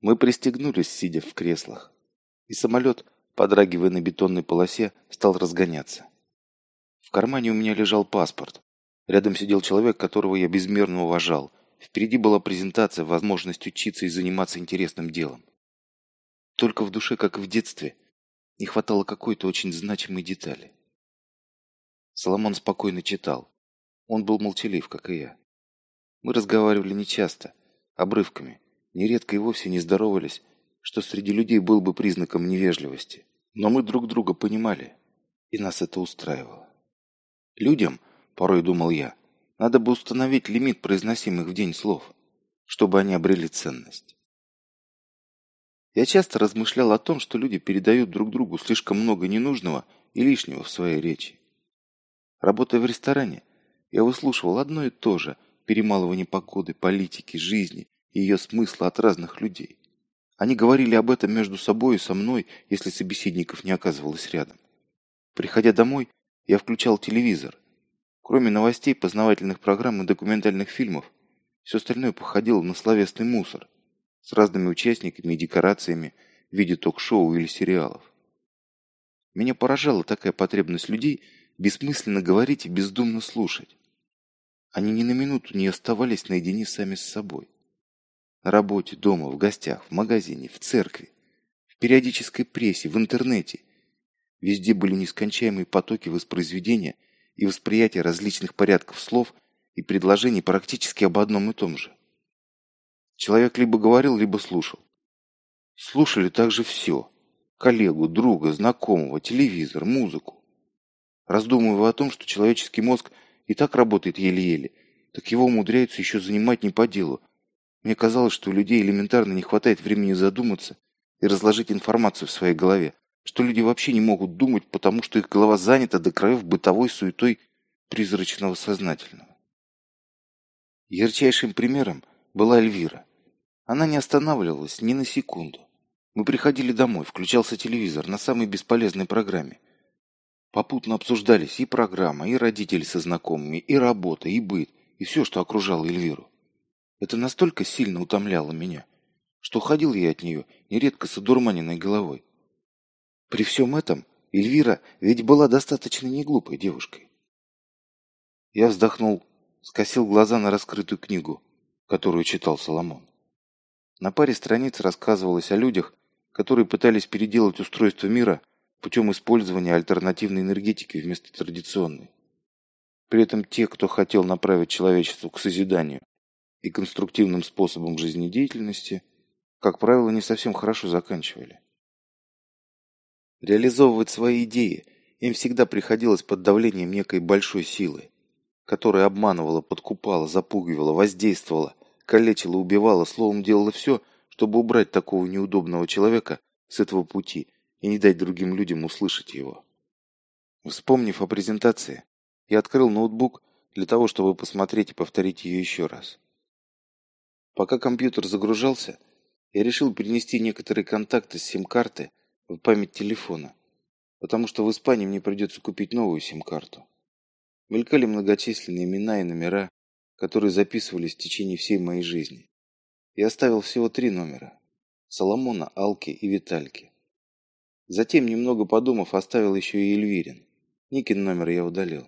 Мы пристегнулись, сидя в креслах. И самолет, подрагивая на бетонной полосе, стал разгоняться. В кармане у меня лежал паспорт. Рядом сидел человек, которого я безмерно уважал. Впереди была презентация, возможность учиться и заниматься интересным делом. Только в душе, как и в детстве, не хватало какой-то очень значимой детали. Соломон спокойно читал. Он был молчалив, как и я. Мы разговаривали нечасто, обрывками, нередко и вовсе не здоровались, что среди людей был бы признаком невежливости. Но мы друг друга понимали, и нас это устраивало. Людям, порой думал я, надо бы установить лимит произносимых в день слов, чтобы они обрели ценность. Я часто размышлял о том, что люди передают друг другу слишком много ненужного и лишнего в своей речи. Работая в ресторане, я выслушивал одно и то же перемалывание погоды, политики, жизни и ее смысла от разных людей. Они говорили об этом между собой и со мной, если собеседников не оказывалось рядом. Приходя домой, я включал телевизор. Кроме новостей, познавательных программ и документальных фильмов, все остальное походило на словесный мусор с разными участниками и декорациями в виде ток-шоу или сериалов. Меня поражала такая потребность людей – бессмысленно говорить и бездумно слушать. Они ни на минуту не оставались наедине сами с собой. Работе, дома, в гостях, в магазине, в церкви, в периодической прессе, в интернете. Везде были нескончаемые потоки воспроизведения и восприятия различных порядков слов и предложений практически об одном и том же. Человек либо говорил, либо слушал. Слушали также все. Коллегу, друга, знакомого, телевизор, музыку. Раздумывая о том, что человеческий мозг и так работает еле-еле, так его умудряются еще занимать не по делу. Мне казалось, что у людей элементарно не хватает времени задуматься и разложить информацию в своей голове, что люди вообще не могут думать, потому что их голова занята до краев бытовой суетой призрачного сознательного. Ярчайшим примером была Эльвира. Она не останавливалась ни на секунду. Мы приходили домой, включался телевизор на самой бесполезной программе. Попутно обсуждались и программа, и родители со знакомыми, и работа, и быт, и все, что окружало Эльвиру. Это настолько сильно утомляло меня, что уходил я от нее нередко с одурманенной головой. При всем этом Эльвира ведь была достаточно неглупой девушкой. Я вздохнул, скосил глаза на раскрытую книгу, которую читал Соломон. На паре страниц рассказывалось о людях, которые пытались переделать устройство мира путем использования альтернативной энергетики вместо традиционной. При этом те, кто хотел направить человечество к созиданию и конструктивным способам жизнедеятельности, как правило, не совсем хорошо заканчивали. Реализовывать свои идеи им всегда приходилось под давлением некой большой силы, которая обманывала, подкупала, запугивала, воздействовала, калечила, убивала, словом, делала все, чтобы убрать такого неудобного человека с этого пути и не дать другим людям услышать его. Вспомнив о презентации, я открыл ноутбук для того, чтобы посмотреть и повторить ее еще раз. Пока компьютер загружался, я решил перенести некоторые контакты с сим-карты в память телефона, потому что в Испании мне придется купить новую сим-карту. Мелькали многочисленные имена и номера, которые записывались в течение всей моей жизни. Я оставил всего три номера – Соломона, Алки и Витальки. Затем, немного подумав, оставил еще и Эльвирин. Никин номер я удалил.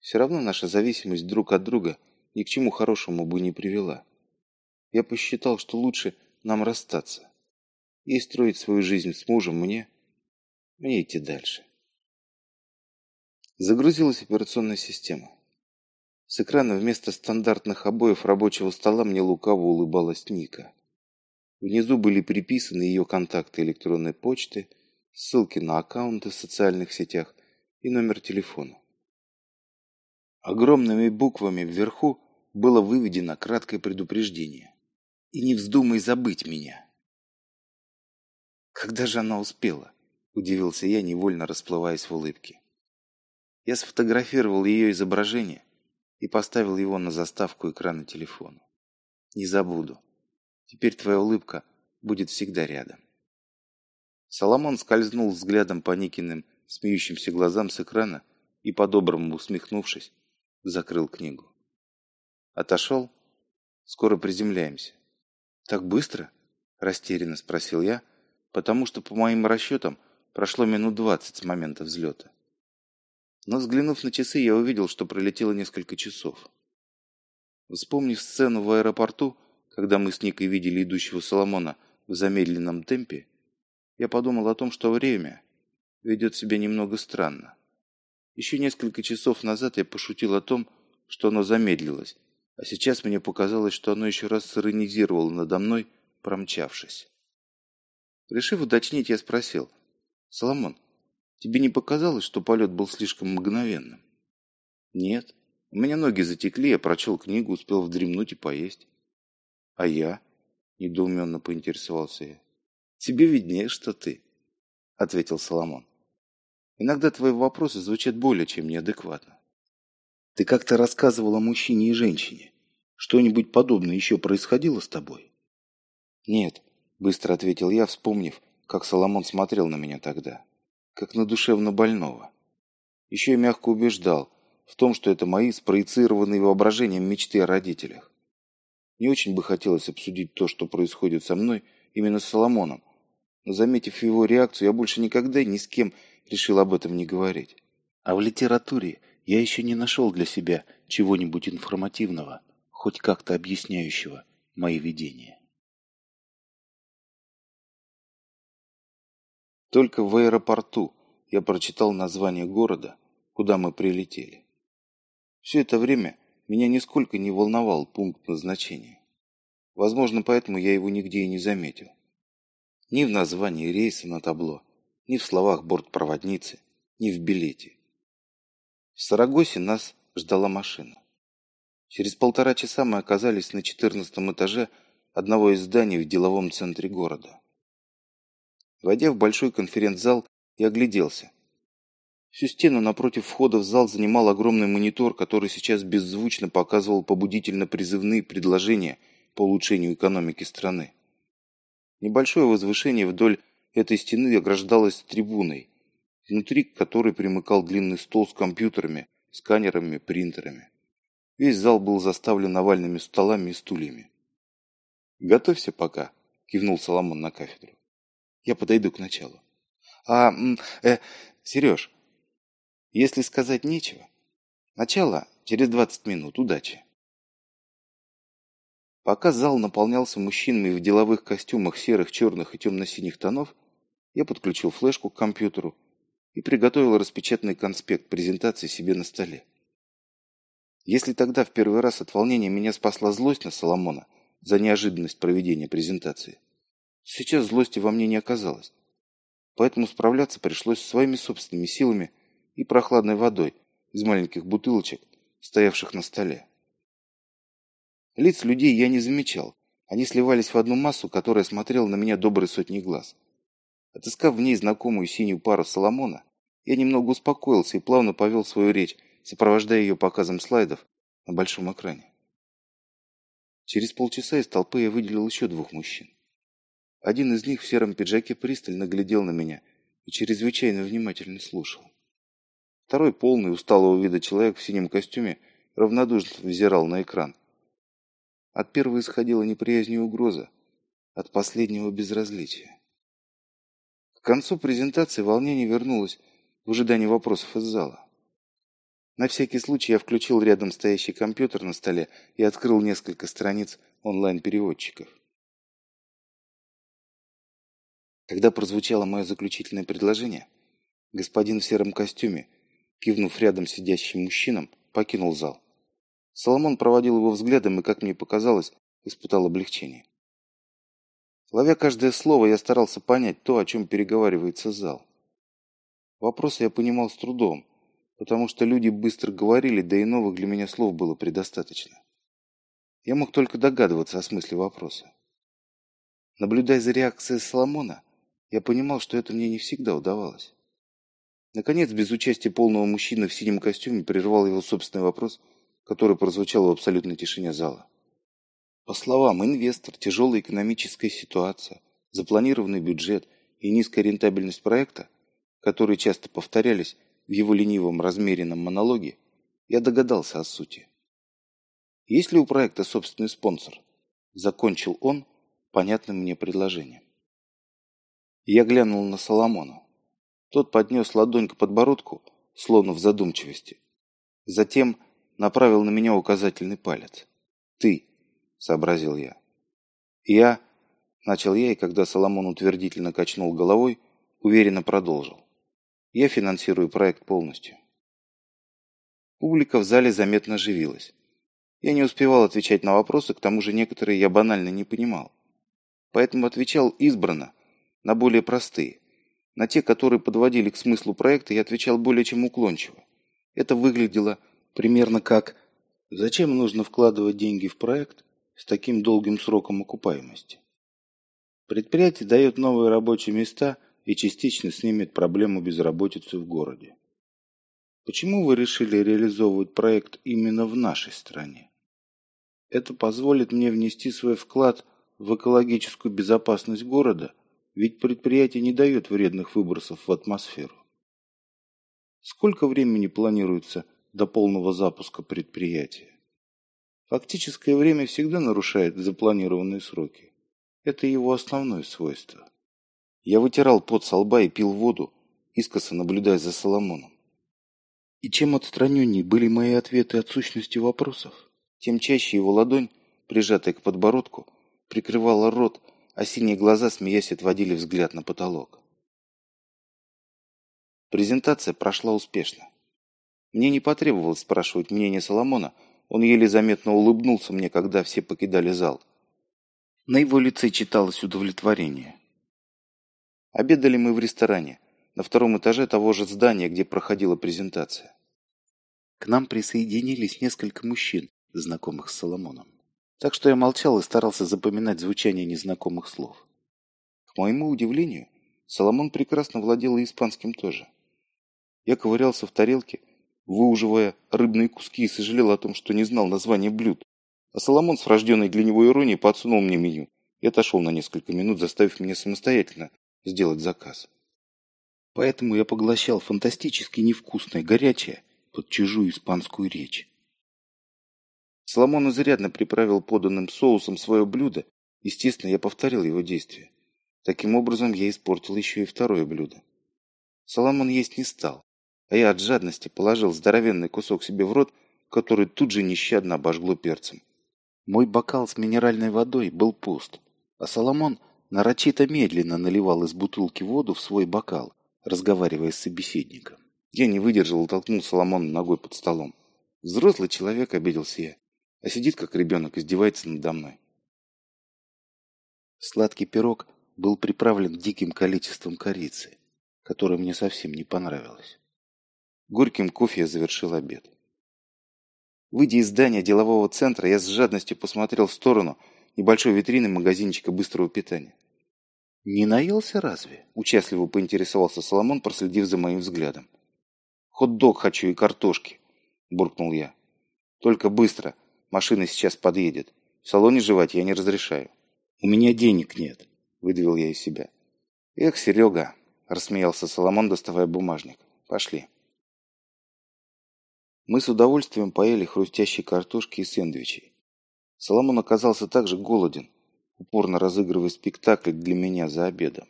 Все равно наша зависимость друг от друга ни к чему хорошему бы не привела. Я посчитал, что лучше нам расстаться. И строить свою жизнь с мужем мне, мне идти дальше. Загрузилась операционная система. С экрана вместо стандартных обоев рабочего стола мне лукаво улыбалась Ника. Внизу были приписаны ее контакты электронной почты, ссылки на аккаунты в социальных сетях и номер телефона. Огромными буквами вверху было выведено краткое предупреждение. «И не вздумай забыть меня!» «Когда же она успела?» – удивился я, невольно расплываясь в улыбке. Я сфотографировал ее изображение и поставил его на заставку экрана телефона. «Не забуду. Теперь твоя улыбка будет всегда рядом. Соломон скользнул взглядом по Никиным смеющимся глазам с экрана и, по-доброму усмехнувшись, закрыл книгу. Отошел. Скоро приземляемся. Так быстро? Растерянно спросил я, потому что, по моим расчетам, прошло минут двадцать с момента взлета. Но взглянув на часы, я увидел, что пролетело несколько часов. Вспомнив сцену в аэропорту, когда мы с Никой видели идущего Соломона в замедленном темпе, я подумал о том, что время ведет себя немного странно. Еще несколько часов назад я пошутил о том, что оно замедлилось, а сейчас мне показалось, что оно еще раз сиронизировало надо мной, промчавшись. Решив уточнить, я спросил, «Соломон, тебе не показалось, что полет был слишком мгновенным?» «Нет. У меня ноги затекли, я прочел книгу, успел вдремнуть и поесть». «А я?» – недоуменно поинтересовался я. «Тебе виднее, что ты», – ответил Соломон. «Иногда твои вопросы звучат более чем неадекватно. Ты как-то рассказывал о мужчине и женщине. Что-нибудь подобное еще происходило с тобой?» «Нет», – быстро ответил я, вспомнив, как Соломон смотрел на меня тогда, как на душевно больного. Еще и мягко убеждал в том, что это мои спроецированные воображением мечты о родителях. Не очень бы хотелось обсудить то, что происходит со мной именно с Соломоном, но, заметив его реакцию, я больше никогда ни с кем решил об этом не говорить. А в литературе я еще не нашел для себя чего-нибудь информативного, хоть как-то объясняющего мои видения. Только в аэропорту я прочитал название города, куда мы прилетели. Все это время меня нисколько не волновал пункт назначения. Возможно, поэтому я его нигде и не заметил. Ни в названии рейса на табло, ни в словах бортпроводницы, ни в билете. В Сарагосе нас ждала машина. Через полтора часа мы оказались на четырнадцатом этаже одного из зданий в деловом центре города. Войдя в большой конференц-зал, я огляделся. Всю стену напротив входа в зал занимал огромный монитор, который сейчас беззвучно показывал побудительно-призывные предложения по улучшению экономики страны. Небольшое возвышение вдоль этой стены ограждалось трибуной, внутри которой примыкал длинный стол с компьютерами, сканерами, принтерами. Весь зал был заставлен овальными столами и стульями. «Готовься пока», – кивнул Соломон на кафедру. «Я подойду к началу». «А, э, Сереж, если сказать нечего, начало через двадцать минут. Удачи». Пока зал наполнялся мужчинами в деловых костюмах серых, черных и темно-синих тонов, я подключил флешку к компьютеру и приготовил распечатанный конспект презентации себе на столе. Если тогда в первый раз от волнения меня спасла злость на Соломона за неожиданность проведения презентации, сейчас злости во мне не оказалось. Поэтому справляться пришлось своими собственными силами и прохладной водой из маленьких бутылочек, стоявших на столе. Лиц людей я не замечал. Они сливались в одну массу, которая смотрела на меня доброй сотни глаз. Отыскав в ней знакомую синюю пару Соломона, я немного успокоился и плавно повел свою речь, сопровождая ее показом слайдов на большом экране. Через полчаса из толпы я выделил еще двух мужчин. Один из них в сером пиджаке пристально глядел на меня и чрезвычайно внимательно слушал. Второй, полный, усталого вида человек в синем костюме, равнодушно взирал на экран, от первого исходила неприязнь и угроза, от последнего безразличия. К концу презентации волнение вернулось в ожидании вопросов из зала. На всякий случай я включил рядом стоящий компьютер на столе и открыл несколько страниц онлайн-переводчиков. Когда прозвучало мое заключительное предложение, господин в сером костюме, кивнув рядом сидящим мужчинам, покинул зал. Соломон проводил его взглядом и, как мне показалось, испытал облегчение. Ловя каждое слово, я старался понять то, о чем переговаривается зал. Вопросы я понимал с трудом, потому что люди быстро говорили, да и новых для меня слов было предостаточно. Я мог только догадываться о смысле вопроса. Наблюдая за реакцией Соломона, я понимал, что это мне не всегда удавалось. Наконец, без участия полного мужчины в синем костюме прервал его собственный вопрос – который прозвучал в абсолютной тишине зала. По словам инвестор, тяжелая экономическая ситуация, запланированный бюджет и низкая рентабельность проекта, которые часто повторялись в его ленивом размеренном монологе, я догадался о сути. Есть ли у проекта собственный спонсор? Закончил он, понятным мне предложением. Я глянул на Соломона. Тот поднес ладонь к подбородку, словно в задумчивости. Затем направил на меня указательный палец. «Ты», — сообразил я. «Я», — начал я, и когда Соломон утвердительно качнул головой, уверенно продолжил. «Я финансирую проект полностью». Публика в зале заметно оживилась. Я не успевал отвечать на вопросы, к тому же некоторые я банально не понимал. Поэтому отвечал избранно, на более простые. На те, которые подводили к смыслу проекта, я отвечал более чем уклончиво. Это выглядело примерно как «Зачем нужно вкладывать деньги в проект с таким долгим сроком окупаемости?» Предприятие дает новые рабочие места и частично снимет проблему безработицы в городе. Почему вы решили реализовывать проект именно в нашей стране? Это позволит мне внести свой вклад в экологическую безопасность города, ведь предприятие не дает вредных выбросов в атмосферу. Сколько времени планируется до полного запуска предприятия? Фактическое время всегда нарушает запланированные сроки. Это его основное свойство. Я вытирал пот со лба и пил воду, искоса наблюдая за Соломоном. И чем отстраненнее были мои ответы от сущности вопросов, тем чаще его ладонь, прижатая к подбородку, прикрывала рот, а синие глаза, смеясь, отводили взгляд на потолок. Презентация прошла успешно. Мне не потребовалось спрашивать мнение Соломона, он еле заметно улыбнулся мне, когда все покидали зал. На его лице читалось удовлетворение. Обедали мы в ресторане, на втором этаже того же здания, где проходила презентация. К нам присоединились несколько мужчин, знакомых с Соломоном. Так что я молчал и старался запоминать звучание незнакомых слов. К моему удивлению, Соломон прекрасно владел и испанским тоже. Я ковырялся в тарелке, выуживая рыбные куски сожалел о том, что не знал названия блюд. А Соломон с врожденной для него иронией подсунул мне меню и отошел на несколько минут, заставив меня самостоятельно сделать заказ. Поэтому я поглощал фантастически невкусное горячее под чужую испанскую речь. Соломон изрядно приправил поданным соусом свое блюдо. Естественно, я повторил его действия. Таким образом, я испортил еще и второе блюдо. Соломон есть не стал, а я от жадности положил здоровенный кусок себе в рот, который тут же нещадно обожгло перцем. Мой бокал с минеральной водой был пуст, а Соломон нарочито медленно наливал из бутылки воду в свой бокал, разговаривая с собеседником. Я не выдержал и толкнул Соломона ногой под столом. Взрослый человек, обиделся я а сидит как ребенок, издевается надо мной. Сладкий пирог был приправлен диким количеством корицы, которая мне совсем не понравилась. Горьким кофе я завершил обед. Выйдя из здания делового центра, я с жадностью посмотрел в сторону небольшой витрины магазинчика быстрого питания. «Не наелся разве?» – участливо поинтересовался Соломон, проследив за моим взглядом. «Хот-дог хочу и картошки», – буркнул я. «Только быстро, Машина сейчас подъедет. В салоне жевать я не разрешаю. У меня денег нет, выдавил я из себя. Эх, Серега, рассмеялся Соломон, доставая бумажник. Пошли. Мы с удовольствием поели хрустящей картошки и сэндвичей. Соломон оказался также голоден, упорно разыгрывая спектакль для меня за обедом.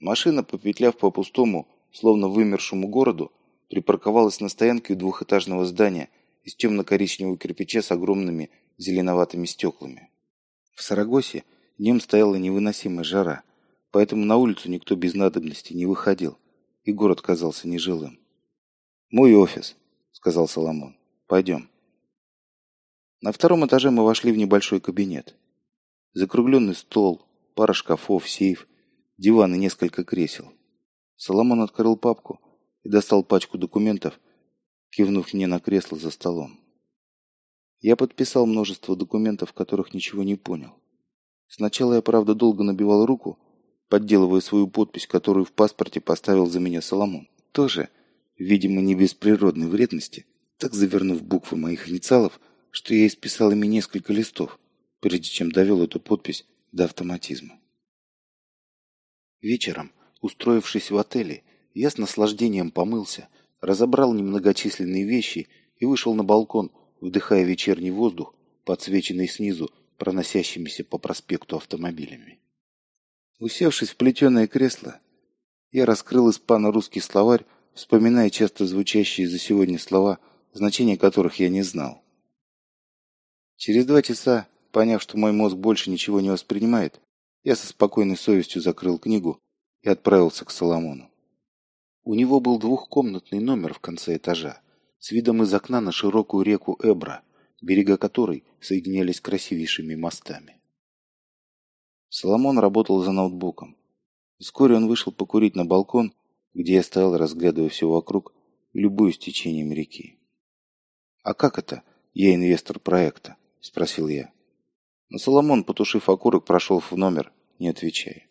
Машина, попетляв по пустому, словно вымершему городу, припарковалась на стоянке двухэтажного здания из темно-коричневого кирпича с огромными зеленоватыми стеклами. В Сарагосе днем стояла невыносимая жара, поэтому на улицу никто без надобности не выходил, и город казался нежилым. «Мой офис», — сказал Соломон. «Пойдем». На втором этаже мы вошли в небольшой кабинет. Закругленный стол, пара шкафов, сейф, диван и несколько кресел. Соломон открыл папку и достал пачку документов, кивнув мне на кресло за столом. Я подписал множество документов, которых ничего не понял. Сначала я, правда, долго набивал руку, подделывая свою подпись, которую в паспорте поставил за меня Соломон. Тоже, видимо, не без природной вредности, так завернув буквы моих инициалов, что я исписал ими несколько листов, прежде чем довел эту подпись до автоматизма. Вечером, устроившись в отеле, я с наслаждением помылся – разобрал немногочисленные вещи и вышел на балкон, вдыхая вечерний воздух, подсвеченный снизу проносящимися по проспекту автомобилями. Усевшись в плетеное кресло, я раскрыл испано-русский словарь, вспоминая часто звучащие за сегодня слова, значения которых я не знал. Через два часа, поняв, что мой мозг больше ничего не воспринимает, я со спокойной совестью закрыл книгу и отправился к Соломону. У него был двухкомнатный номер в конце этажа, с видом из окна на широкую реку Эбра, берега которой соединялись красивейшими мостами. Соломон работал за ноутбуком. Вскоре он вышел покурить на балкон, где я стоял, разглядывая все вокруг и любуясь течением реки. «А как это? Я инвестор проекта?» – спросил я. Но Соломон, потушив окурок, прошел в номер, не отвечая.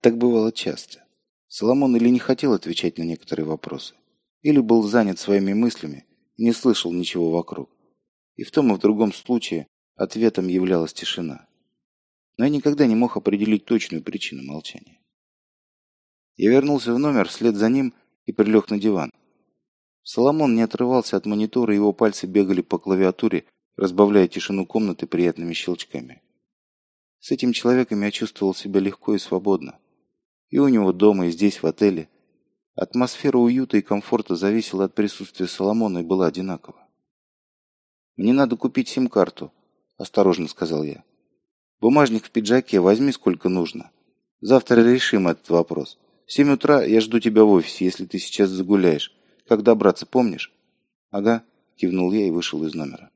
Так бывало часто. Соломон или не хотел отвечать на некоторые вопросы, или был занят своими мыслями и не слышал ничего вокруг. И в том и в другом случае ответом являлась тишина но я никогда не мог определить точную причину молчания. Я вернулся в номер вслед за ним и прилег на диван. Соломон не отрывался от монитора, его пальцы бегали по клавиатуре, разбавляя тишину комнаты приятными щелчками. С этим человеком я чувствовал себя легко и свободно. И у него дома, и здесь, в отеле. Атмосфера уюта и комфорта зависела от присутствия Соломона и была одинакова. «Мне надо купить сим-карту», – осторожно сказал я. Бумажник в пиджаке возьми сколько нужно. Завтра решим этот вопрос. В семь утра я жду тебя в офисе, если ты сейчас загуляешь. Как добраться, помнишь? Ага, кивнул я и вышел из номера.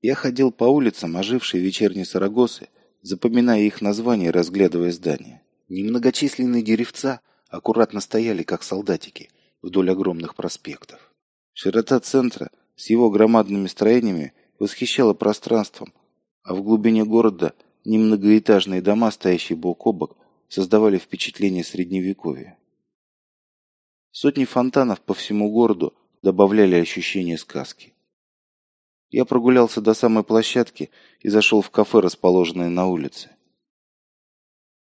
Я ходил по улицам, ожившей вечерней Сарагосы, запоминая их названия разглядывая здания. Немногочисленные деревца аккуратно стояли, как солдатики, вдоль огромных проспектов. Широта центра с его громадными строениями восхищала пространством, а в глубине города немногоэтажные дома, стоящие бок о бок, создавали впечатление средневековья. Сотни фонтанов по всему городу добавляли ощущение сказки. Я прогулялся до самой площадки и зашел в кафе, расположенное на улице.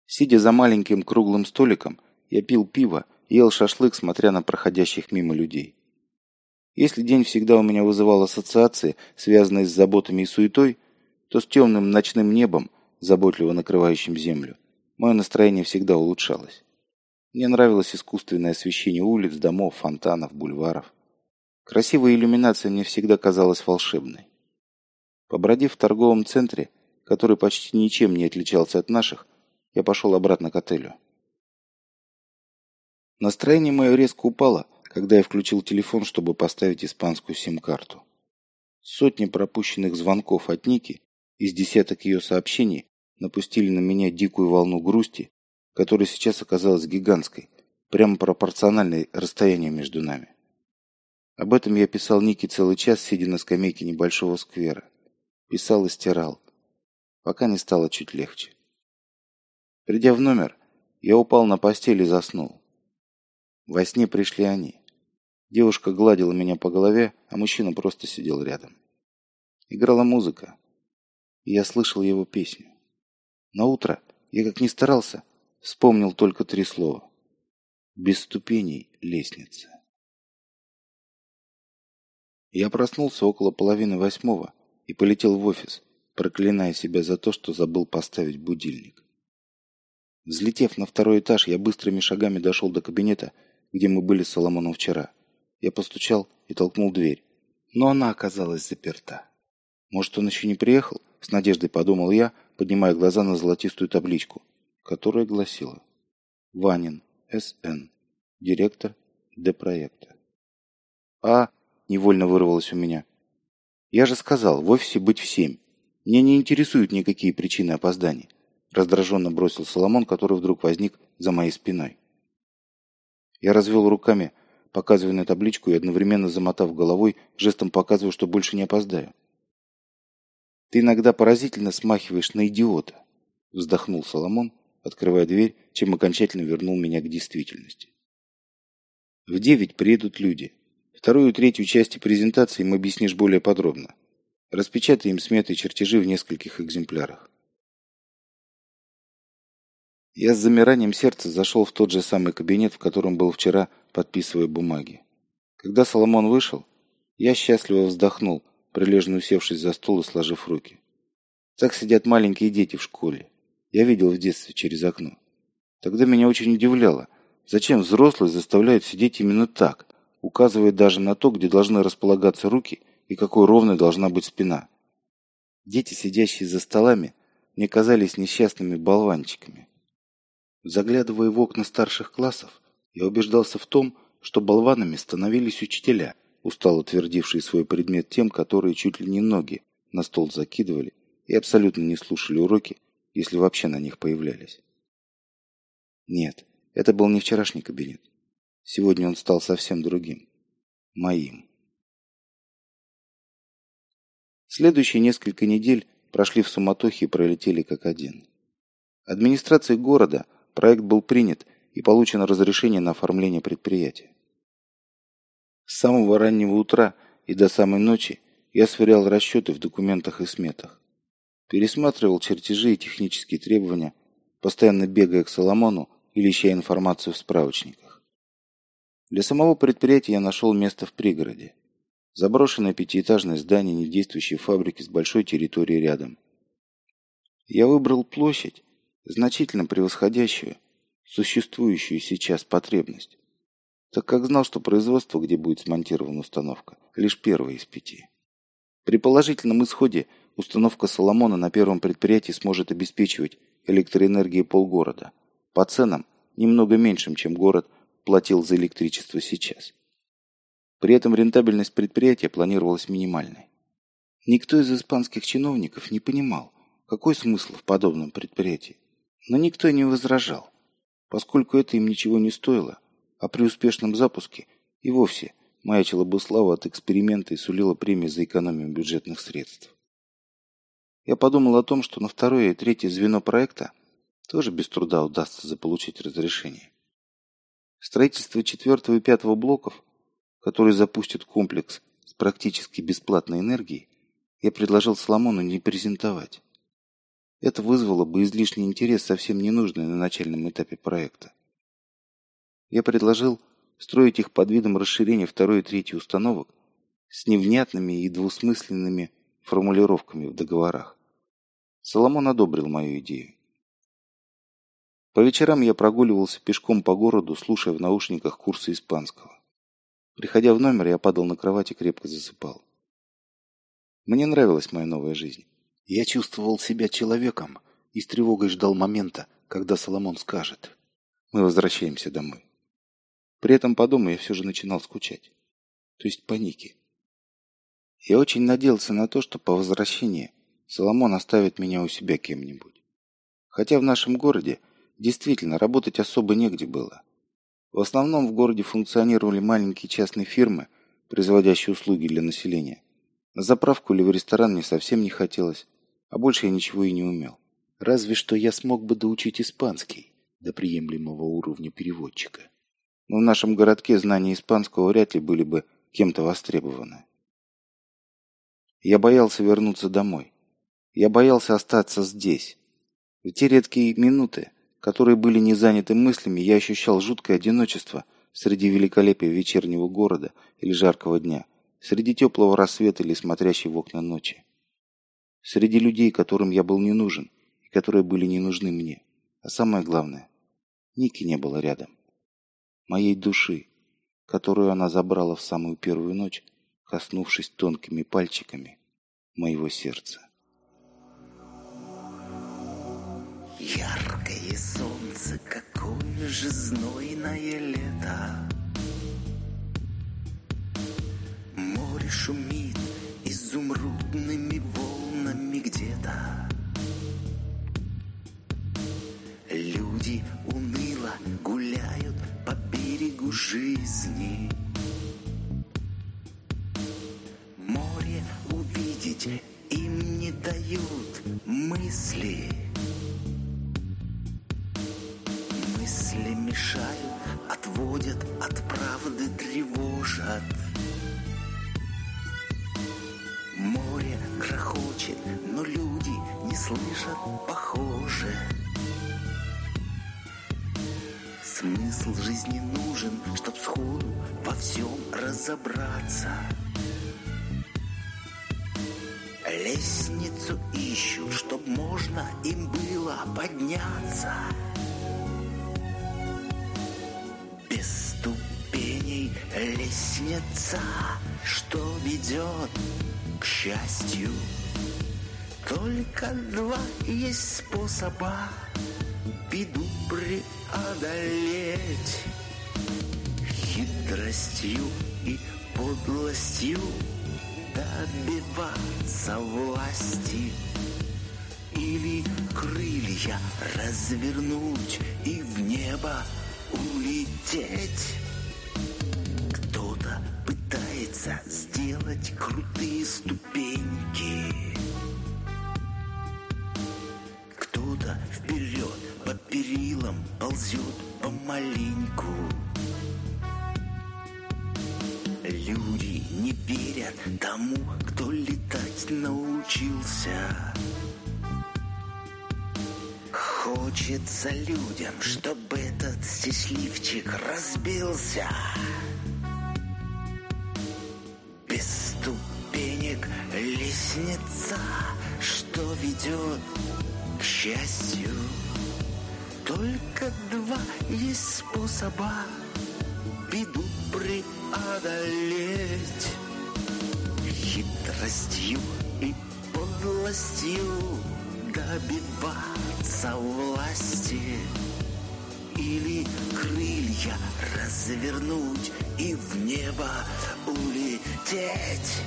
Сидя за маленьким круглым столиком, я пил пиво ел шашлык, смотря на проходящих мимо людей. Если день всегда у меня вызывал ассоциации, связанные с заботами и суетой, то с темным ночным небом, заботливо накрывающим землю, мое настроение всегда улучшалось. Мне нравилось искусственное освещение улиц, домов, фонтанов, бульваров. Красивая иллюминация мне всегда казалась волшебной. Побродив в торговом центре, который почти ничем не отличался от наших, я пошел обратно к отелю. Настроение мое резко упало, когда я включил телефон, чтобы поставить испанскую сим-карту. Сотни пропущенных звонков от Ники из десяток ее сообщений напустили на меня дикую волну грусти, которая сейчас оказалась гигантской, прямо пропорциональной расстоянию между нами. Об этом я писал Нике целый час, сидя на скамейке небольшого сквера. Писал и стирал, пока не стало чуть легче. Придя в номер, я упал на постель и заснул. Во сне пришли они. Девушка гладила меня по голове, а мужчина просто сидел рядом. Играла музыка, и я слышал его песню. На утро я, как ни старался, вспомнил только три слова. Без ступеней лестница. Я проснулся около половины восьмого и полетел в офис, проклиная себя за то, что забыл поставить будильник. Взлетев на второй этаж, я быстрыми шагами дошел до кабинета, где мы были с Соломоном вчера. Я постучал и толкнул дверь, но она оказалась заперта. Может, он еще не приехал? С надеждой подумал я, поднимая глаза на золотистую табличку, которая гласила «Ванин, С.Н., директор Д-проекта». «А?» – невольно вырвалось у меня. «Я же сказал, в офисе быть в семь. Меня не интересуют никакие причины опозданий», – раздраженно бросил Соломон, который вдруг возник за моей спиной. Я развел руками, показывая на табличку и одновременно замотав головой, жестом показывая, что больше не опоздаю. Ты иногда поразительно смахиваешь на идиота, вздохнул Соломон, открывая дверь, чем окончательно вернул меня к действительности. В девять приедут люди. Вторую и третью части презентации им объяснишь более подробно. Распечатай им сметы и чертежи в нескольких экземплярах. Я с замиранием сердца зашел в тот же самый кабинет, в котором был вчера, подписывая бумаги. Когда Соломон вышел, я счастливо вздохнул, прилежно усевшись за стол и сложив руки. Так сидят маленькие дети в школе. Я видел в детстве через окно. Тогда меня очень удивляло, зачем взрослые заставляют сидеть именно так, указывая даже на то, где должны располагаться руки и какой ровной должна быть спина. Дети, сидящие за столами, мне казались несчастными болванчиками. Заглядывая в окна старших классов, я убеждался в том, что болванами становились учителя, устало твердившие свой предмет тем, которые чуть ли не ноги на стол закидывали и абсолютно не слушали уроки, если вообще на них появлялись. Нет, это был не вчерашний кабинет. Сегодня он стал совсем другим. Моим. Следующие несколько недель прошли в суматохе и пролетели как один. Администрацией города проект был принят и получено разрешение на оформление предприятия. С самого раннего утра и до самой ночи я сверял расчеты в документах и сметах. Пересматривал чертежи и технические требования, постоянно бегая к Соломону или ища информацию в справочниках. Для самого предприятия я нашел место в пригороде. Заброшенное пятиэтажное здание недействующей фабрики с большой территорией рядом. Я выбрал площадь, значительно превосходящую существующую сейчас потребность так как знал, что производство, где будет смонтирована установка, лишь первое из пяти. При положительном исходе установка Соломона на первом предприятии сможет обеспечивать электроэнергией полгорода по ценам немного меньшим, чем город платил за электричество сейчас. При этом рентабельность предприятия планировалась минимальной. Никто из испанских чиновников не понимал, какой смысл в подобном предприятии, но никто не возражал, поскольку это им ничего не стоило – а при успешном запуске и вовсе маячила бы слава от эксперимента и сулила премии за экономию бюджетных средств. Я подумал о том, что на второе и третье звено проекта тоже без труда удастся заполучить разрешение. Строительство четвертого и пятого блоков, который запустит комплекс с практически бесплатной энергией, я предложил Соломону не презентовать. Это вызвало бы излишний интерес, совсем ненужный на начальном этапе проекта. Я предложил строить их под видом расширения второй и третьей установок с невнятными и двусмысленными формулировками в договорах. Соломон одобрил мою идею. По вечерам я прогуливался пешком по городу, слушая в наушниках курсы испанского. Приходя в номер, я падал на кровать и крепко засыпал. Мне нравилась моя новая жизнь. Я чувствовал себя человеком и с тревогой ждал момента, когда Соломон скажет «Мы возвращаемся домой». При этом по дому я все же начинал скучать. То есть по Нике. Я очень надеялся на то, что по возвращении Соломон оставит меня у себя кем-нибудь. Хотя в нашем городе действительно работать особо негде было. В основном в городе функционировали маленькие частные фирмы, производящие услуги для населения. На заправку или в ресторан мне совсем не хотелось, а больше я ничего и не умел. Разве что я смог бы доучить испанский до приемлемого уровня переводчика но в нашем городке знания испанского вряд ли были бы кем-то востребованы. Я боялся вернуться домой. Я боялся остаться здесь. В те редкие минуты, которые были не заняты мыслями, я ощущал жуткое одиночество среди великолепия вечернего города или жаркого дня, среди теплого рассвета или смотрящей в окна ночи. Среди людей, которым я был не нужен и которые были не нужны мне. А самое главное, Ники не было рядом моей души, которую она забрала в самую первую ночь, коснувшись тонкими пальчиками моего сердца. Яркое солнце, какое же знойное лето. Море шумит изумрудными жизни. Море увидеть им не дают мысли. Мысли мешают, отводят от правды, тревожат. Море грохочет, но люди не слышат, похоже. Смысл жизни нужен, чтоб сходу во всем разобраться. лестницу ищут, чтоб можно им было подняться. Без ступеней лестница, что ведет к счастью. Только два есть способа беду преодолеть Хитростью и подлостью добиваться власти Или крылья развернуть и в небо улететь. Кто-то пытается сделать крутые ступеньки тому, кто летать научился. Хочется людям, чтобы этот счастливчик разбился. Без ступенек лестница, что ведет к счастью. Только два есть способа беду преодолеть Хитростью и подлостью добиваться власти. Или крылья развернуть и в небо улететь